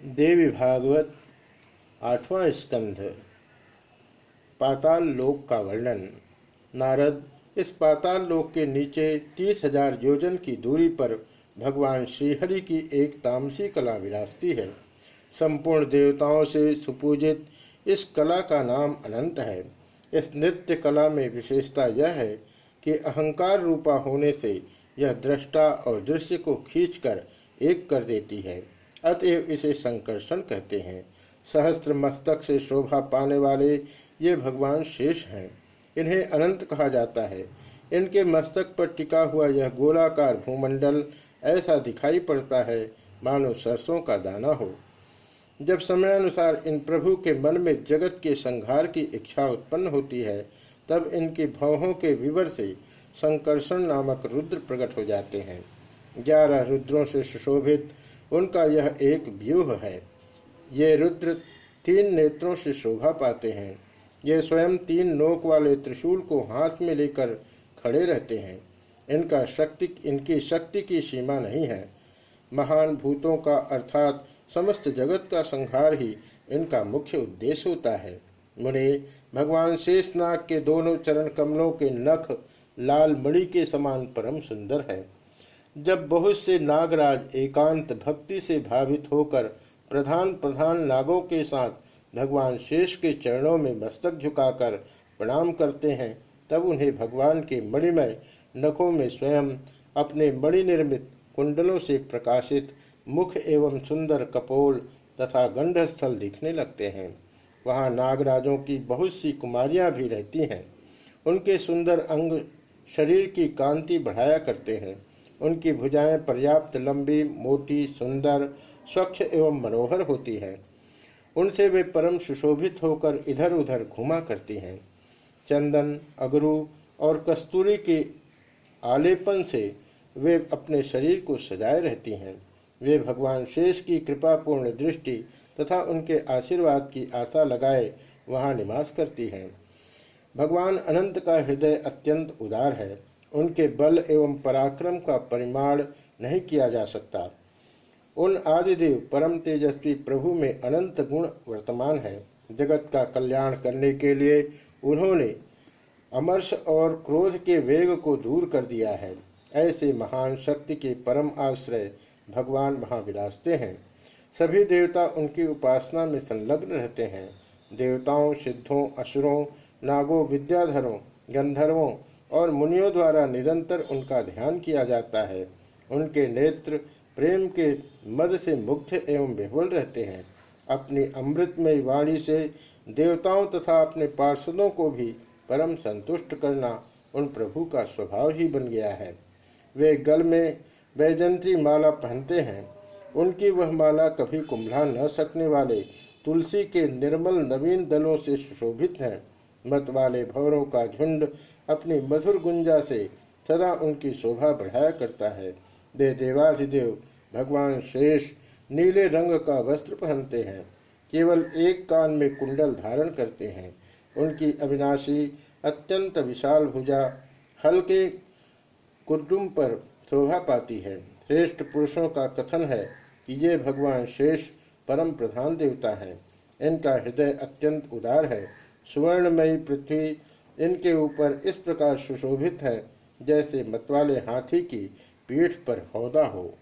देवी भागवत आठवां स्कंध, पाताल लोक का वर्णन। नारद, इस पाताल लोक के नीचे तीस हज़ार योजन की दूरी पर भगवान श्रीहरि की एक तामसी कला विरासती है। संपूर्ण देवताओं से सुपूजित इस कला का नाम अनंत है। इस नृत्य कला में विशेषता यह है कि अहंकार रूपा होने से यह दृष्टा और दृश्य को खींचकर एक कर देती है। अतएव इसे संकर्षण कहते हैं। सहस्त्र मस्तक से शोभा पाने वाले ये भगवान शेष हैं। इन्हें अनंत कहा जाता है। इनके मस्तक पर टिका हुआ यह गोलाकार भूमंडल ऐसा दिखाई पड़ता है, मानो सरसों का दाना हो। जब समयानुसार इन प्रभु के मन में जगत के संहार की इच्छा उत्पन्न होती है, तब इनकी भवों के विवर से संकर्षण नामक रुद्र प्रकट हो जाते हैं। ग्यारह रुद्रों से सुशोभित उनका यह एक व्यूह है। ये रुद्र तीन नेत्रों से शोभा पाते हैं। ये स्वयं तीन नोक वाले त्रिशूल को हाथ में लेकर खड़े रहते हैं। इनका शक्ति, इनकी शक्ति की सीमा नहीं है। महान भूतों का अर्थात समस्त जगत का संहार ही इनका मुख्य उद्देश्य होता है। मुने, भगवान शेषनाग के दोनों चरण कमलों के नख लाल मणि के समान परम सुंदर है। जब बहुत से नागराज एकांत भक्ति से भावित होकर प्रधान प्रधान नागों के साथ भगवान शेष के चरणों में मस्तक झुकाकर प्रणाम करते हैं, तब उन्हें भगवान के मणिमय नखों में स्वयं अपने मणि निर्मित कुंडलों से प्रकाशित मुख एवं सुंदर कपोल तथा गंधस्थल दिखने लगते हैं। वहाँ नागराजों की बहुत सी कुमारियाँ भी रहती हैं। उनके सुंदर अंग शरीर की कांति बढ़ाया करते हैं। उनकी भुजाएँ पर्याप्त लंबी, मोटी, सुंदर, स्वच्छ एवं मनोहर होती हैं। उनसे वे परम सुशोभित होकर इधर उधर घुमा करती हैं। चंदन, अगरू और कस्तूरी के आलेपन से वे अपने शरीर को सजाए रहती हैं। वे भगवान शेष की कृपापूर्ण दृष्टि तथा उनके आशीर्वाद की आशा लगाए वहाँ निवास करती हैं। भगवान अनंत का हृदय अत्यंत उदार है। उनके बल एवं पराक्रम का परिमाण नहीं किया जा सकता। उन आदिदेव परम तेजस्वी प्रभु में अनंत गुण वर्तमान है। जगत का कल्याण करने के लिए उन्होंने अमर्ष और क्रोध के वेग को दूर कर दिया है। ऐसे महान शक्ति के परम आश्रय भगवान वहाँ विराजते हैं। सभी देवता उनकी उपासना में संलग्न रहते हैं। देवताओं, सिद्धों, असुरों, नागों, विद्याधरों, गंधर्वों और मुनियों द्वारा निरंतर उनका ध्यान किया जाता है। उनके नेत्र प्रेम के मद से मुग्ध एवं विह्वल रहते हैं। अपनी अमृतमय वाणी से देवताओं तथा अपने पार्षदों को भी परम संतुष्ट करना उन प्रभु का स्वभाव ही बन गया है। वे गल में वैजंत्री माला पहनते हैं। उनकी वह माला कभी कुंभला न सकने वाले तुलसी के निर्मल नवीन दलों से सुशोभित है। मत वाले भवरों का झुंड अपनी मधुर गुंजा से सदा उनकी शोभा बढ़ाया करता है। दे देवाधिदेव, भगवान शेष, नीले रंग का वस्त्र पहनते हैं। केवल एक कान में कुंडल धारण करते हैं। उनकी अविनाशी अत्यंत विशाल भुजा हल्के कुर्दुम पर शोभा पाती है। श्रेष्ठ पुरुषों का कथन है कि ये भगवान शेष परम प्रधान देवता हैं। इनका हृदय अत्यंत उदार है। सुवर्णमयी पृथ्वी इनके ऊपर इस प्रकार सुशोभित है, जैसे मतवाले हाथी की पीठ पर हौदा हो।